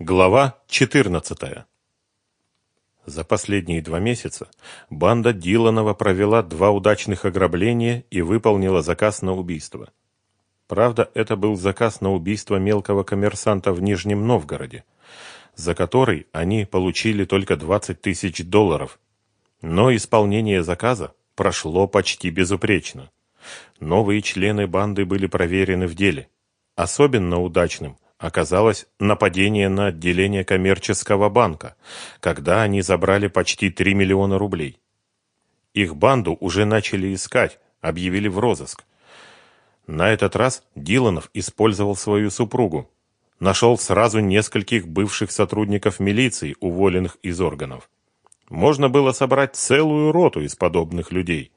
Глава 14. За последние два месяца банда Диланова провела два удачных ограбления и выполнила заказ на убийство. Правда, это был заказ на убийство мелкого коммерсанта в Нижнем Новгороде, за который они получили только 20 тысяч долларов. Но исполнение заказа прошло почти безупречно. Новые члены банды были проверены в деле. Особенно удачным оказалось нападение на отделение коммерческого банка, когда они забрали почти 3 миллиона рублей. Их банду уже начали искать, объявили в розыск. На этот раз Диланов использовал свою супругу. Нашел сразу нескольких бывших сотрудников милиции, уволенных из органов. Можно было собрать целую роту из подобных людей.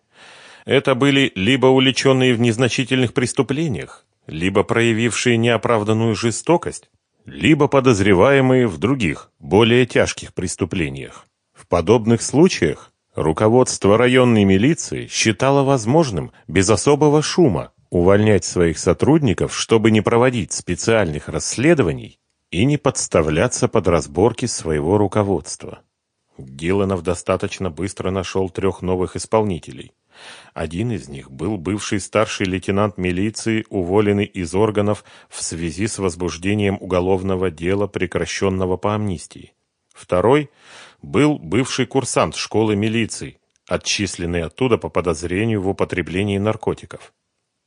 Это были либо уличенные в незначительных преступлениях, либо проявившие неоправданную жестокость, либо подозреваемые в других, более тяжких преступлениях. В подобных случаях руководство районной милиции считало возможным без особого шума увольнять своих сотрудников, чтобы не проводить специальных расследований и не подставляться под разборки своего руководства. Гиланов достаточно быстро нашел трех новых исполнителей. Один из них был бывший старший лейтенант милиции, уволенный из органов в связи с возбуждением уголовного дела, прекращенного по амнистии. Второй был бывший курсант школы милиции, отчисленный оттуда по подозрению в употреблении наркотиков.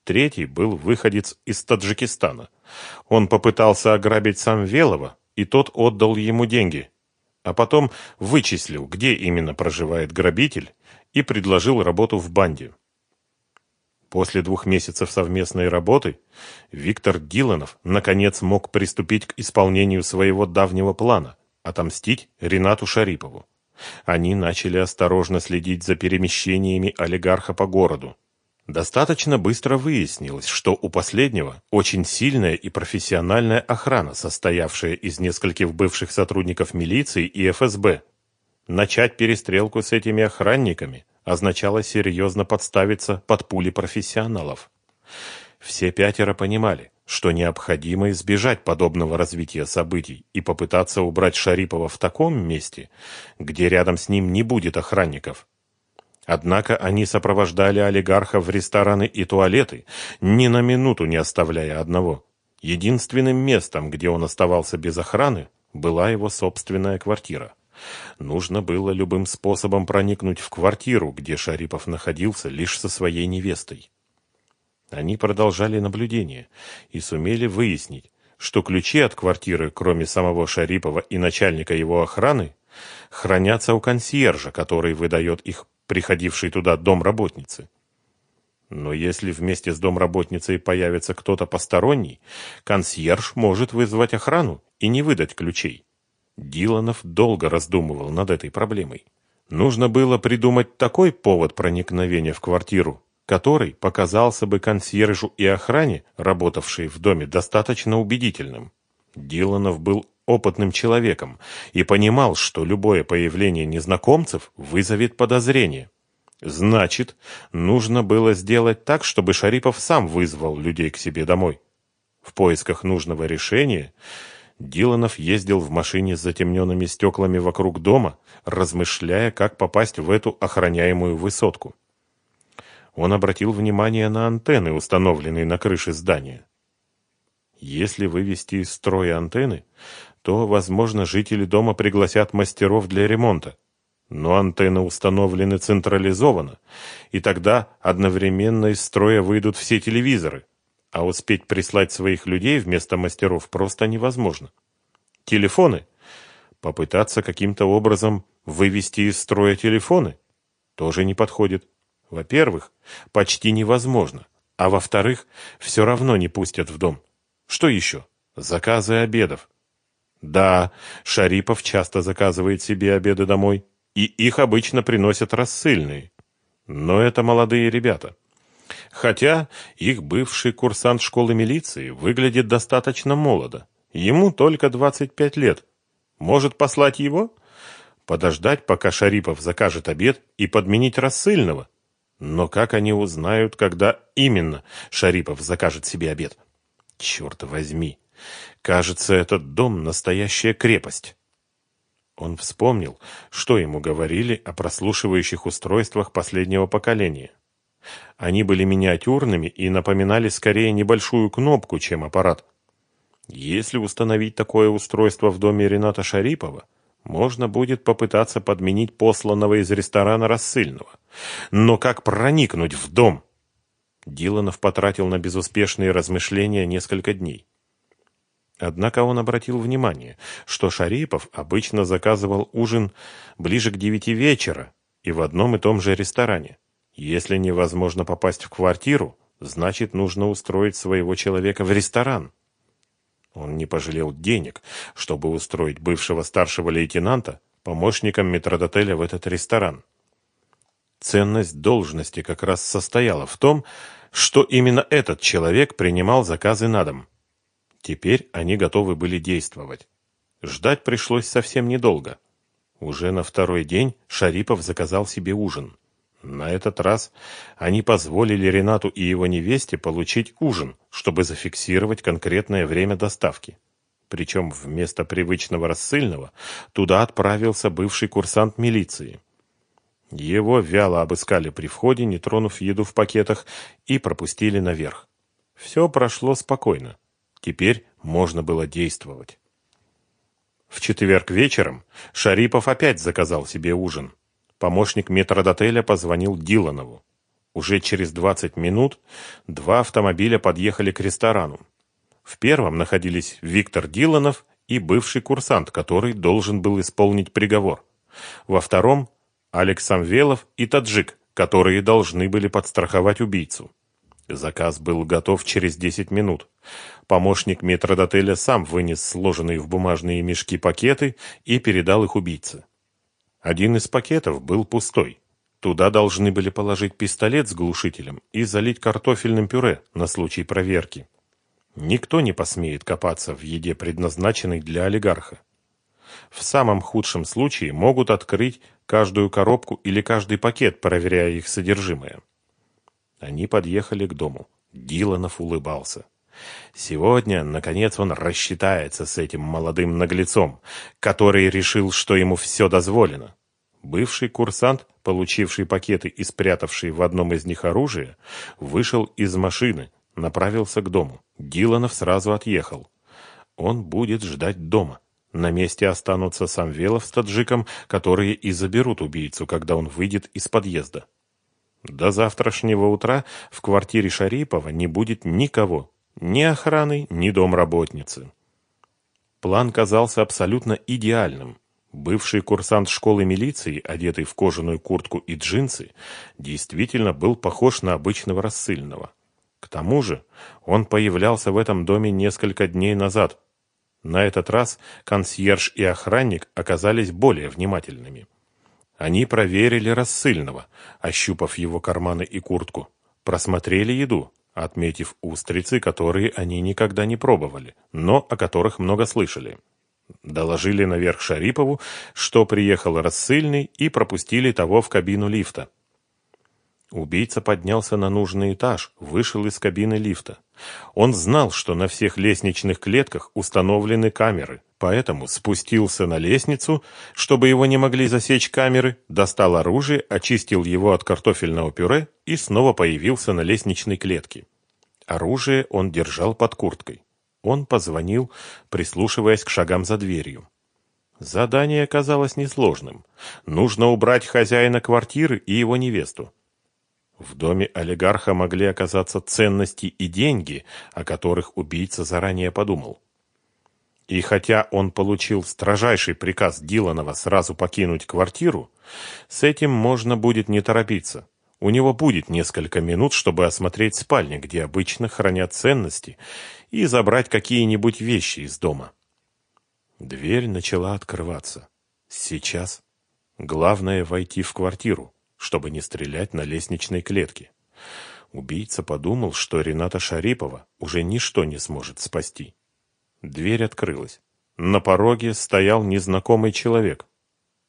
Третий был выходец из Таджикистана. Он попытался ограбить сам Велова, и тот отдал ему деньги, а потом вычислил, где именно проживает грабитель, и предложил работу в банде. После двух месяцев совместной работы Виктор Диланов наконец мог приступить к исполнению своего давнего плана – отомстить Ренату Шарипову. Они начали осторожно следить за перемещениями олигарха по городу. Достаточно быстро выяснилось, что у последнего очень сильная и профессиональная охрана, состоявшая из нескольких бывших сотрудников милиции и ФСБ, Начать перестрелку с этими охранниками означало серьезно подставиться под пули профессионалов. Все пятеро понимали, что необходимо избежать подобного развития событий и попытаться убрать Шарипова в таком месте, где рядом с ним не будет охранников. Однако они сопровождали олигарха в рестораны и туалеты, ни на минуту не оставляя одного. Единственным местом, где он оставался без охраны, была его собственная квартира. Нужно было любым способом проникнуть в квартиру, где Шарипов находился лишь со своей невестой. Они продолжали наблюдение и сумели выяснить, что ключи от квартиры, кроме самого Шарипова и начальника его охраны, хранятся у консьержа, который выдает их приходившей туда домработнице. Но если вместе с домработницей появится кто-то посторонний, консьерж может вызвать охрану и не выдать ключей. Диланов долго раздумывал над этой проблемой. Нужно было придумать такой повод проникновения в квартиру, который показался бы консьержу и охране, работавшей в доме, достаточно убедительным. Диланов был опытным человеком и понимал, что любое появление незнакомцев вызовет подозрение. Значит, нужно было сделать так, чтобы Шарипов сам вызвал людей к себе домой. В поисках нужного решения Диланов ездил в машине с затемненными стеклами вокруг дома, размышляя, как попасть в эту охраняемую высотку. Он обратил внимание на антенны, установленные на крыше здания. Если вывести из строя антенны, то, возможно, жители дома пригласят мастеров для ремонта. Но антенны установлены централизованно, и тогда одновременно из строя выйдут все телевизоры – а успеть прислать своих людей вместо мастеров просто невозможно. Телефоны. Попытаться каким-то образом вывести из строя телефоны тоже не подходит. Во-первых, почти невозможно. А во-вторых, все равно не пустят в дом. Что еще? Заказы обедов. Да, Шарипов часто заказывает себе обеды домой, и их обычно приносят рассыльные. Но это молодые ребята. Хотя их бывший курсант школы милиции выглядит достаточно молодо. Ему только 25 лет. Может послать его? Подождать, пока Шарипов закажет обед и подменить рассыльного? Но как они узнают, когда именно Шарипов закажет себе обед? Черт возьми! Кажется, этот дом — настоящая крепость. Он вспомнил, что ему говорили о прослушивающих устройствах последнего поколения. Они были миниатюрными и напоминали скорее небольшую кнопку, чем аппарат. Если установить такое устройство в доме Рената Шарипова, можно будет попытаться подменить посланного из ресторана рассыльного. Но как проникнуть в дом? Диланов потратил на безуспешные размышления несколько дней. Однако он обратил внимание, что Шарипов обычно заказывал ужин ближе к девяти вечера и в одном и том же ресторане. Если невозможно попасть в квартиру, значит нужно устроить своего человека в ресторан. Он не пожалел денег, чтобы устроить бывшего старшего лейтенанта помощником метродотеля в этот ресторан. Ценность должности как раз состояла в том, что именно этот человек принимал заказы на дом. Теперь они готовы были действовать. Ждать пришлось совсем недолго. Уже на второй день Шарипов заказал себе ужин. На этот раз они позволили Ренату и его невесте получить ужин, чтобы зафиксировать конкретное время доставки. Причем вместо привычного рассыльного туда отправился бывший курсант милиции. Его вяло обыскали при входе, не тронув еду в пакетах, и пропустили наверх. Все прошло спокойно. Теперь можно было действовать. В четверг вечером Шарипов опять заказал себе ужин. Помощник метродотеля позвонил Диланову. Уже через 20 минут два автомобиля подъехали к ресторану. В первом находились Виктор Диланов и бывший курсант, который должен был исполнить приговор. Во втором – Алекс Самвелов и Таджик, которые должны были подстраховать убийцу. Заказ был готов через 10 минут. Помощник метродотеля сам вынес сложенные в бумажные мешки пакеты и передал их убийце. Один из пакетов был пустой. Туда должны были положить пистолет с глушителем и залить картофельным пюре на случай проверки. Никто не посмеет копаться в еде, предназначенной для олигарха. В самом худшем случае могут открыть каждую коробку или каждый пакет, проверяя их содержимое. Они подъехали к дому. Диланов улыбался. Сегодня, наконец, он рассчитается с этим молодым наглецом, который решил, что ему все дозволено. Бывший курсант, получивший пакеты и спрятавший в одном из них оружие, вышел из машины, направился к дому. Диланов сразу отъехал. Он будет ждать дома. На месте останутся Самвелов с таджиком, которые и заберут убийцу, когда он выйдет из подъезда. До завтрашнего утра в квартире Шарипова не будет никого, ни охраны, ни домработницы. План казался абсолютно идеальным. Бывший курсант школы милиции, одетый в кожаную куртку и джинсы, действительно был похож на обычного рассыльного. К тому же он появлялся в этом доме несколько дней назад. На этот раз консьерж и охранник оказались более внимательными. Они проверили рассыльного, ощупав его карманы и куртку, просмотрели еду, отметив устрицы, которые они никогда не пробовали, но о которых много слышали. Доложили наверх Шарипову, что приехал рассыльный, и пропустили того в кабину лифта. Убийца поднялся на нужный этаж, вышел из кабины лифта. Он знал, что на всех лестничных клетках установлены камеры, поэтому спустился на лестницу, чтобы его не могли засечь камеры, достал оружие, очистил его от картофельного пюре и снова появился на лестничной клетке. Оружие он держал под курткой. Он позвонил, прислушиваясь к шагам за дверью. Задание оказалось несложным. Нужно убрать хозяина квартиры и его невесту. В доме олигарха могли оказаться ценности и деньги, о которых убийца заранее подумал. И хотя он получил строжайший приказ Диланова сразу покинуть квартиру, с этим можно будет не торопиться. У него будет несколько минут, чтобы осмотреть спальню, где обычно хранят ценности, и забрать какие-нибудь вещи из дома. Дверь начала открываться. Сейчас главное войти в квартиру, чтобы не стрелять на лестничной клетке. Убийца подумал, что Рената Шарипова уже ничто не сможет спасти. Дверь открылась. На пороге стоял незнакомый человек.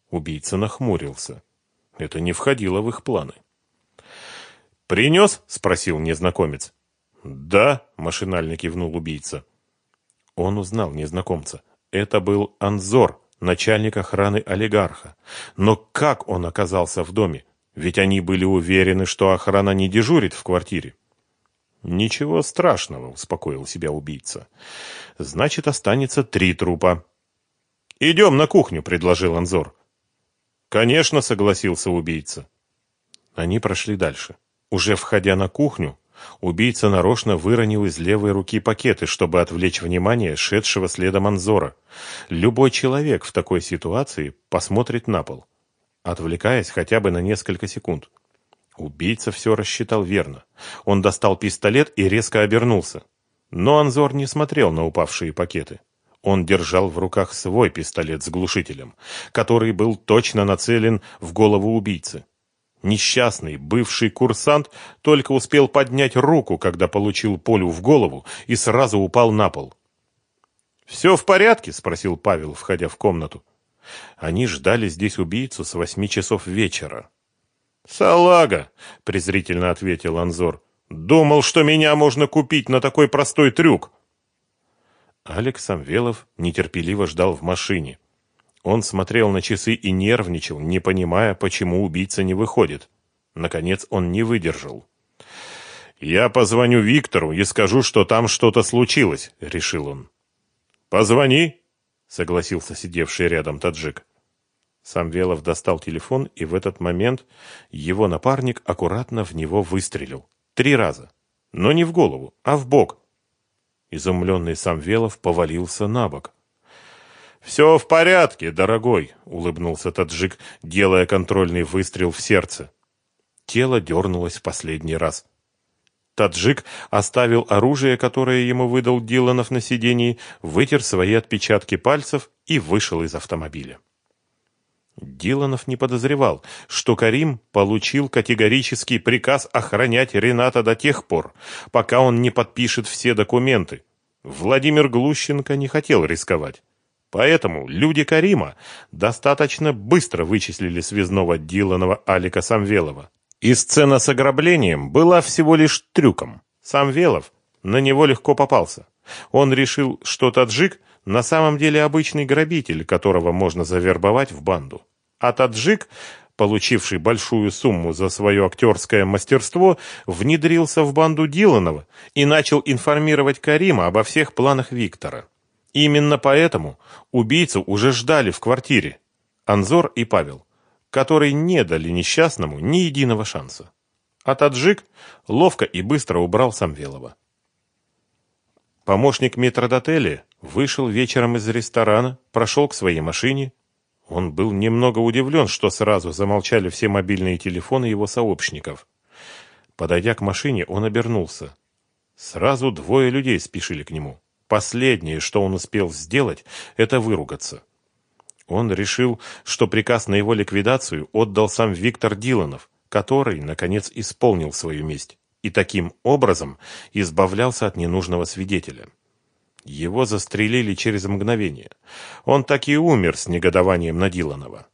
Убийца нахмурился. Это не входило в их планы. «Принес?» — спросил незнакомец. «Да», — машинально кивнул убийца. Он узнал незнакомца. Это был Анзор, начальник охраны олигарха. Но как он оказался в доме? Ведь они были уверены, что охрана не дежурит в квартире. «Ничего страшного», — успокоил себя убийца. «Значит, останется три трупа». «Идем на кухню», — предложил Анзор. «Конечно», — согласился убийца. Они прошли дальше. Уже входя на кухню, убийца нарочно выронил из левой руки пакеты, чтобы отвлечь внимание шедшего следом Анзора. Любой человек в такой ситуации посмотрит на пол, отвлекаясь хотя бы на несколько секунд. Убийца все рассчитал верно. Он достал пистолет и резко обернулся. Но Анзор не смотрел на упавшие пакеты. Он держал в руках свой пистолет с глушителем, который был точно нацелен в голову убийцы. Несчастный, бывший курсант только успел поднять руку, когда получил полю в голову и сразу упал на пол. «Все в порядке?» — спросил Павел, входя в комнату. Они ждали здесь убийцу с восьми часов вечера. «Салага!» — презрительно ответил Анзор. «Думал, что меня можно купить на такой простой трюк!» Алекс Самвелов нетерпеливо ждал в машине. Он смотрел на часы и нервничал, не понимая, почему убийца не выходит. Наконец он не выдержал. «Я позвоню Виктору и скажу, что там что-то случилось», — решил он. «Позвони», — согласился сидевший рядом таджик. Самвелов достал телефон, и в этот момент его напарник аккуратно в него выстрелил. Три раза. Но не в голову, а в бок. Изумленный Самвелов повалился на бок. «Все в порядке, дорогой», — улыбнулся таджик, делая контрольный выстрел в сердце. Тело дернулось в последний раз. Таджик оставил оружие, которое ему выдал Диланов на сидении, вытер свои отпечатки пальцев и вышел из автомобиля. Диланов не подозревал, что Карим получил категорический приказ охранять Рената до тех пор, пока он не подпишет все документы. Владимир Глущенко не хотел рисковать. Поэтому люди Карима достаточно быстро вычислили связного Диланова Алика Самвелова. И сцена с ограблением была всего лишь трюком. Самвелов на него легко попался. Он решил, что таджик на самом деле обычный грабитель, которого можно завербовать в банду. А таджик, получивший большую сумму за свое актерское мастерство, внедрился в банду Диланова и начал информировать Карима обо всех планах Виктора. Именно поэтому убийцу уже ждали в квартире Анзор и Павел, которые не дали несчастному ни единого шанса. А таджик ловко и быстро убрал Самвелова. Помощник метродотеля вышел вечером из ресторана, прошел к своей машине. Он был немного удивлен, что сразу замолчали все мобильные телефоны его сообщников. Подойдя к машине, он обернулся. Сразу двое людей спешили к нему. Последнее, что он успел сделать, это выругаться. Он решил, что приказ на его ликвидацию отдал сам Виктор Диланов, который, наконец, исполнил свою месть и таким образом избавлялся от ненужного свидетеля. Его застрелили через мгновение. Он так и умер с негодованием на Диланова.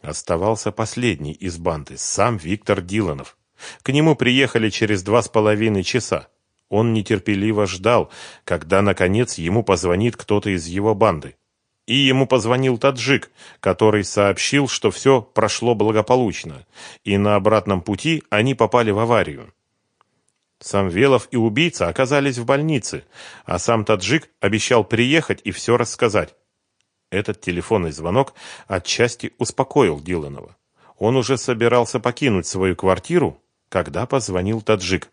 Оставался последний из банды, сам Виктор Диланов. К нему приехали через два с половиной часа. Он нетерпеливо ждал, когда, наконец, ему позвонит кто-то из его банды. И ему позвонил таджик, который сообщил, что все прошло благополучно, и на обратном пути они попали в аварию. Самвелов и убийца оказались в больнице, а сам таджик обещал приехать и все рассказать. Этот телефонный звонок отчасти успокоил Диланова. Он уже собирался покинуть свою квартиру, когда позвонил таджик.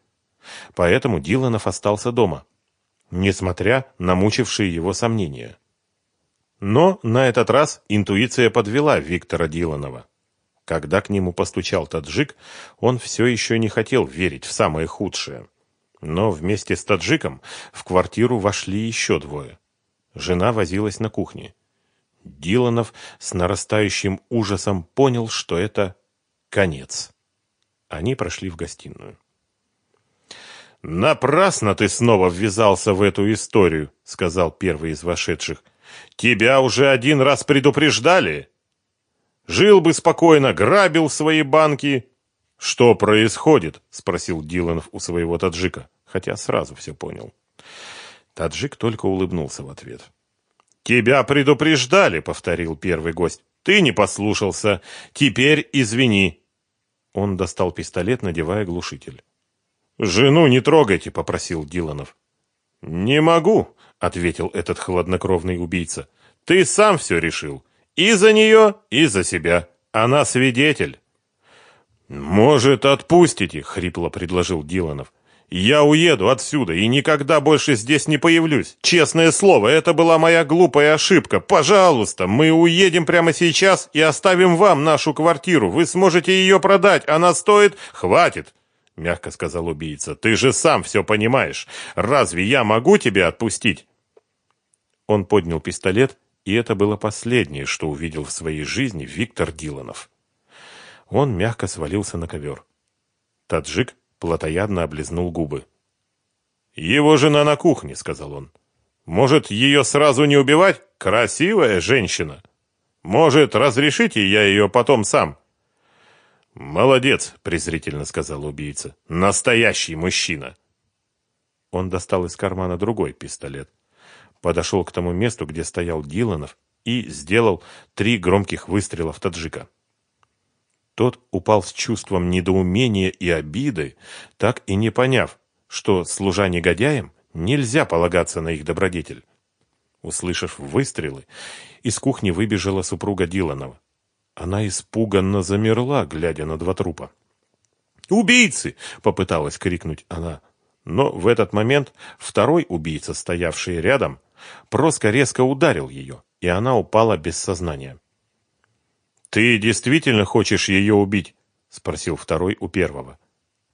Поэтому Диланов остался дома, несмотря на мучившие его сомнения. Но на этот раз интуиция подвела Виктора Диланова. Когда к нему постучал таджик, он все еще не хотел верить в самое худшее. Но вместе с таджиком в квартиру вошли еще двое. Жена возилась на кухне. Диланов с нарастающим ужасом понял, что это конец. Они прошли в гостиную. «Напрасно ты снова ввязался в эту историю», — сказал первый из вошедших. «Тебя уже один раз предупреждали». Жил бы спокойно, грабил свои банки. Что происходит? спросил Диланов у своего таджика, хотя сразу все понял. Таджик только улыбнулся в ответ. «Тебя предупреждали», — повторил первый гость. «Ты не послушался. Теперь извини». Он достал пистолет, надевая глушитель. «Жену не трогайте», — попросил Диланов. «Не могу», — ответил этот хладнокровный убийца. «Ты сам все решил. И за нее, и за себя. Она свидетель». «Может, отпустите?» — хрипло предложил Диланов. «Я уеду отсюда и никогда больше здесь не появлюсь. Честное слово, это была моя глупая ошибка. Пожалуйста, мы уедем прямо сейчас и оставим вам нашу квартиру. Вы сможете ее продать. Она стоит... Хватит!» — мягко сказал убийца. «Ты же сам все понимаешь. Разве я могу тебя отпустить?» Он поднял пистолет, и это было последнее, что увидел в своей жизни Виктор Диланов. Он мягко свалился на ковер. Таджик плотоядно облизнул губы. «Его жена на кухне», — сказал он. «Может, ее сразу не убивать? Красивая женщина. Может, разрешите я ее потом сам?» «Молодец», — презрительно сказал убийца. «Настоящий мужчина». Он достал из кармана другой пистолет, подошел к тому месту, где стоял Диланов, и сделал три громких выстрела в таджика. Тот упал с чувством недоумения и обиды, так и не поняв, что, служа негодяям, нельзя полагаться на их добродетель. Услышав выстрелы, из кухни выбежала супруга Диланова. Она испуганно замерла, глядя на два трупа. «Убийцы!» — попыталась крикнуть она. Но в этот момент второй убийца, стоявший рядом, просто резко ударил ее, и она упала без сознания. «Ты действительно хочешь ее убить?» — спросил второй у первого.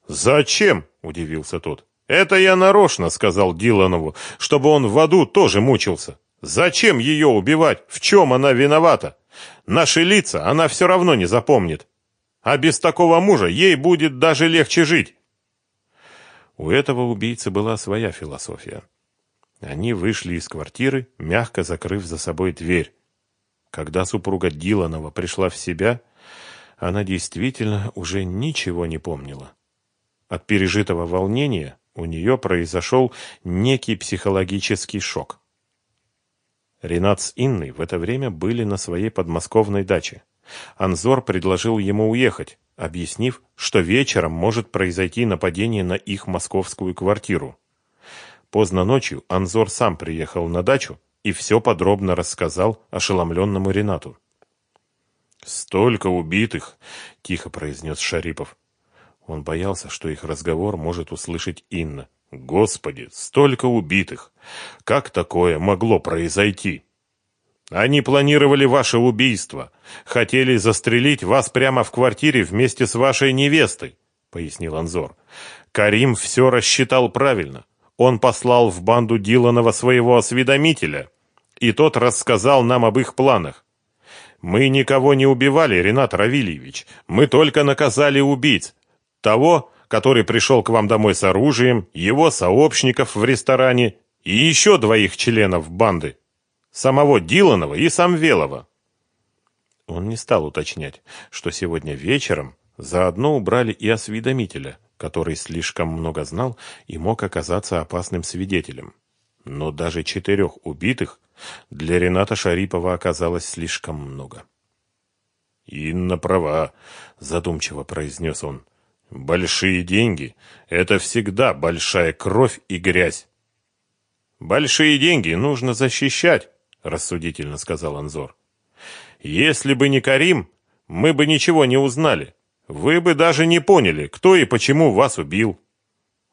«Зачем?» — удивился тот. «Это я нарочно сказал Диланову, чтобы он в аду тоже мучился. Зачем ее убивать? В чем она виновата? Наши лица она все равно не запомнит. А без такого мужа ей будет даже легче жить». У этого убийцы была своя философия. Они вышли из квартиры, мягко закрыв за собой дверь, когда супруга Диланова пришла в себя, она действительно уже ничего не помнила. От пережитого волнения у нее произошел некий психологический шок. Ренат с Инной в это время были на своей подмосковной даче. Анзор предложил ему уехать, объяснив, что вечером может произойти нападение на их московскую квартиру. Поздно ночью Анзор сам приехал на дачу и все подробно рассказал ошеломленному Ренату. «Столько убитых!» — тихо произнес Шарипов. Он боялся, что их разговор может услышать Инна. «Господи, столько убитых! Как такое могло произойти?» «Они планировали ваше убийство. Хотели застрелить вас прямо в квартире вместе с вашей невестой», — пояснил Анзор. «Карим все рассчитал правильно. Он послал в банду Диланова своего осведомителя, и тот рассказал нам об их планах. Мы никого не убивали, Ренат Равильевич. Мы только наказали убийц. Того, который пришел к вам домой с оружием, его сообщников в ресторане и еще двоих членов банды. Самого Диланова и Самвелова. Он не стал уточнять, что сегодня вечером заодно убрали и осведомителя, который слишком много знал и мог оказаться опасным свидетелем. Но даже четырех убитых для Рената Шарипова оказалось слишком много. «Инна права», — задумчиво произнес он. «Большие деньги — это всегда большая кровь и грязь». «Большие деньги нужно защищать», — рассудительно сказал Анзор. «Если бы не Карим, мы бы ничего не узнали. Вы бы даже не поняли, кто и почему вас убил.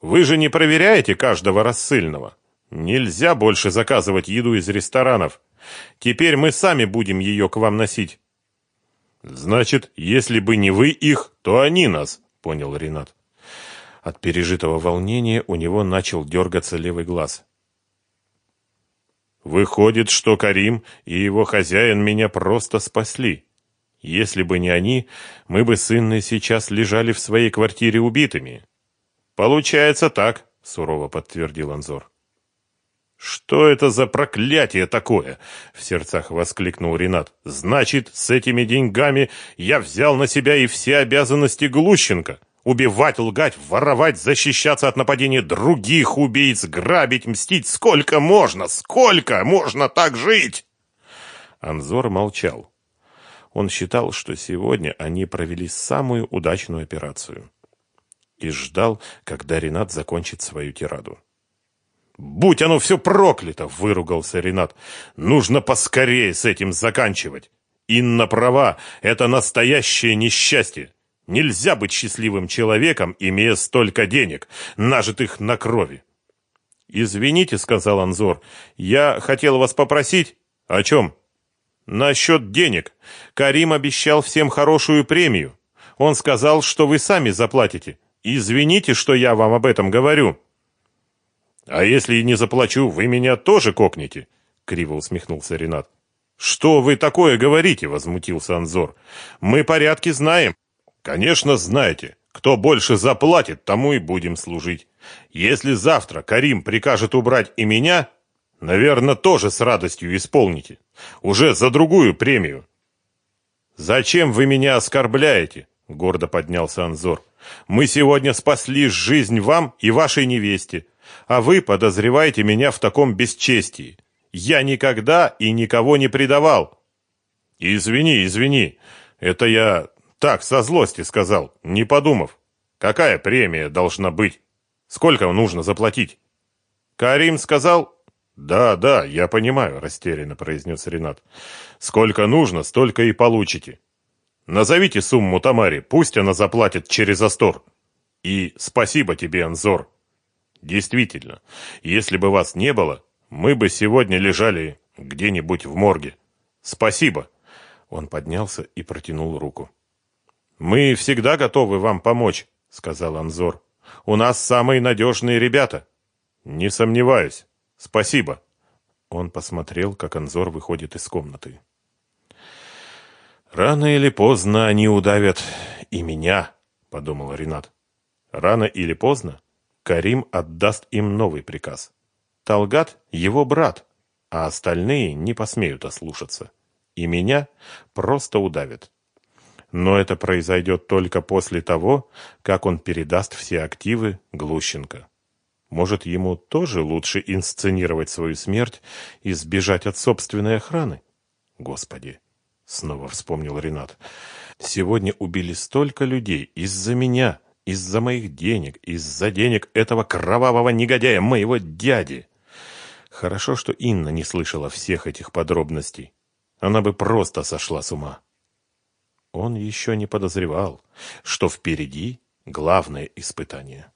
Вы же не проверяете каждого рассыльного. Нельзя больше заказывать еду из ресторанов. Теперь мы сами будем ее к вам носить. Значит, если бы не вы их, то они нас, понял Ренат. От пережитого волнения у него начал дергаться левый глаз. Выходит, что Карим и его хозяин меня просто спасли. Если бы не они, мы бы с Инной сейчас лежали в своей квартире убитыми. Получается так, сурово подтвердил Анзор. «Что это за проклятие такое?» — в сердцах воскликнул Ренат. «Значит, с этими деньгами я взял на себя и все обязанности Глущенко. Убивать, лгать, воровать, защищаться от нападения других убийц, грабить, мстить. Сколько можно? Сколько можно так жить? Анзор молчал. Он считал, что сегодня они провели самую удачную операцию. И ждал, когда Ренат закончит свою тираду. «Будь оно все проклято!» — выругался Ренат. «Нужно поскорее с этим заканчивать. Инна права, это настоящее несчастье. Нельзя быть счастливым человеком, имея столько денег, нажитых на крови. «Извините», — сказал Анзор, — «я хотел вас попросить». «О чем?» «Насчет денег. Карим обещал всем хорошую премию. Он сказал, что вы сами заплатите. Извините, что я вам об этом говорю». «А если и не заплачу, вы меня тоже кокнете?» — криво усмехнулся Ренат. «Что вы такое говорите?» — возмутился Анзор. «Мы порядки знаем. Конечно, знаете, кто больше заплатит, тому и будем служить. Если завтра Карим прикажет убрать и меня, наверное, тоже с радостью исполните. Уже за другую премию. Зачем вы меня оскорбляете? Гордо поднялся Анзор. Мы сегодня спасли жизнь вам и вашей невесте, а вы подозреваете меня в таком бесчестии. Я никогда и никого не предавал. Извини, извини. Это я так, со злости сказал, не подумав. Какая премия должна быть? Сколько нужно заплатить? Карим сказал... Да, да, я понимаю, растерянно произнес Ренат. Сколько нужно, столько и получите. Назовите сумму Тамаре, пусть она заплатит через Астор. И спасибо тебе, Анзор. Действительно, если бы вас не было, мы бы сегодня лежали где-нибудь в морге. Спасибо. Он поднялся и протянул руку. «Мы всегда готовы вам помочь», — сказал Анзор. «У нас самые надежные ребята». «Не сомневаюсь. Спасибо». Он посмотрел, как Анзор выходит из комнаты. «Рано или поздно они удавят и меня», — подумал Ренат. «Рано или поздно Карим отдаст им новый приказ. Талгат — его брат, а остальные не посмеют ослушаться. И меня просто удавят. Но это произойдет только после того, как он передаст все активы Глущенко. Может, ему тоже лучше инсценировать свою смерть и сбежать от собственной охраны? Господи, снова вспомнил Ренат. Сегодня убили столько людей из-за меня, из-за моих денег, из-за денег этого кровавого негодяя, моего дяди. Хорошо, что Инна не слышала всех этих подробностей. Она бы просто сошла с ума. Он еще не подозревал, что впереди главное испытание.